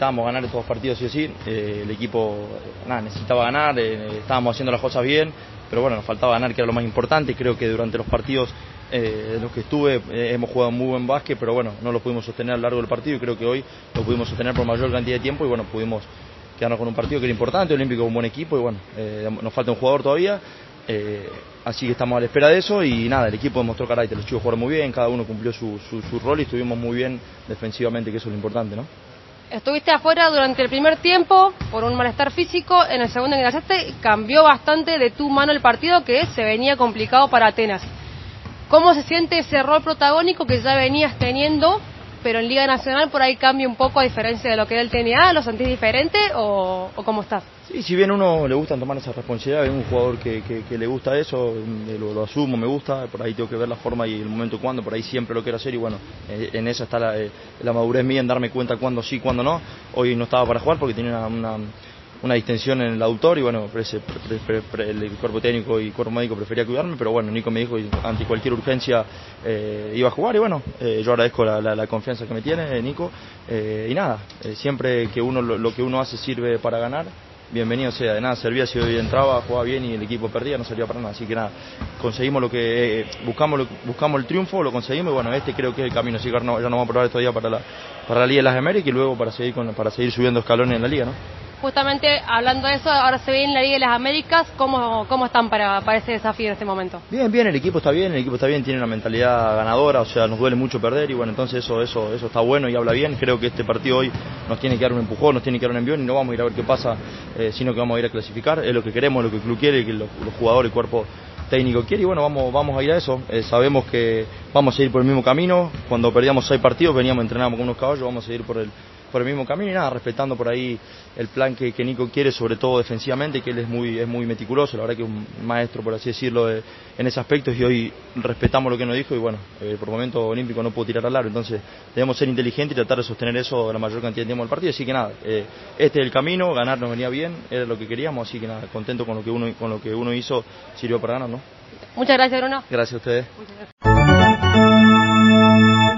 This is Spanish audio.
Estábamos ganar estos partidos sí o sí, eh, el equipo nada, necesitaba ganar, eh, estábamos haciendo las cosas bien, pero bueno, nos faltaba ganar que era lo más importante, creo que durante los partidos eh, en los que estuve eh, hemos jugado muy buen básquet, pero bueno, no lo pudimos sostener a lo largo del partido y creo que hoy lo pudimos sostener por mayor cantidad de tiempo y bueno, pudimos quedarnos con un partido que era importante, Olímpico un buen equipo y bueno, eh, nos falta un jugador todavía, eh, así que estamos a la espera de eso y nada, el equipo demostró carácter, los chicos jugaron muy bien, cada uno cumplió su, su, su rol y estuvimos muy bien defensivamente, que eso es lo importante, ¿no? Estuviste afuera durante el primer tiempo por un malestar físico, en el segundo ingresaste, cambió bastante de tu mano el partido que se venía complicado para Atenas. ¿Cómo se siente ese rol protagónico que ya venías teniendo, pero en Liga Nacional por ahí cambia un poco a diferencia de lo que era el TNA? ¿Lo sentís diferente o, o cómo estás? Sí, si bien uno le gusta tomar esa responsabilidad, es un jugador que, que, le gusta eso, eh, lo, asumo, me gusta, por ahí tengo que ver la forma y el momento cuando, por ahí siempre lo quiero hacer y bueno, eh, en eso está la, eh, la, madurez mía en darme cuenta cuándo sí, cuándo no. Hoy no estaba para jugar porque tenía una, una, una distensión en el autor y bueno, pre, pre, pre, el cuerpo técnico y cuerpo médico prefería cuidarme, pero bueno, Nico me dijo que ante cualquier urgencia iba a jugar y bueno, yo agradezco la, la, la, confianza que me tiene Nico y nada, siempre que uno lo, lo que uno hace sirve para ganar bienvenido sea. De nada servía si hoy entraba, jugaba bien y el equipo perdía, no servía para nada. Así que nada, conseguimos lo que eh, buscamos, buscamos el triunfo, lo conseguimos y bueno, este creo que es el camino. Así que no, ya nos vamos a probar estos días para la, para la Liga de las Américas y luego para seguir, con, para seguir subiendo escalones en la Liga, ¿no? Justamente hablando de eso, ahora se ve en la Liga de las Américas, ¿cómo, cómo están para, para ese desafío en este momento? Bien, bien, el equipo está bien, el equipo está bien, tiene una mentalidad ganadora, o sea, nos duele mucho perder y bueno, entonces eso, eso, eso está bueno y habla bien. Creo que este partido hoy nos tiene que dar un empujón, nos tiene que dar un envión y no vamos a ir a ver qué pasa, eh, sino que vamos a ir a clasificar, es lo que queremos, lo que el club quiere, que los, los jugadores, el cuerpo técnico quiere y bueno, vamos, vamos a ir a eso. Eh, sabemos que vamos a ir por el mismo camino. Cuando perdíamos seis partidos veníamos entrenando con unos caballos, vamos a seguir por el, por el mismo camino y nada, respetando por ahí el plan que, que Nico quiere, sobre todo defensivamente, que él es muy, es muy meticuloso, la verdad que es un maestro, por así decirlo, de, en ese aspecto y hoy respetamos lo que nos dijo y bueno, eh, por el momento olímpico no puedo tirar al largo, entonces debemos ser inteligentes y tratar de sostener eso la mayor cantidad de tiempo del partido, así que nada, eh, este es el camino, ganar nos venía bien, era lo que queríamos, así que nada, contento con lo que uno, con lo que uno hizo, sirvió para ganar, ¿no? Muchas gracias, Bruno. Gracias a ustedes.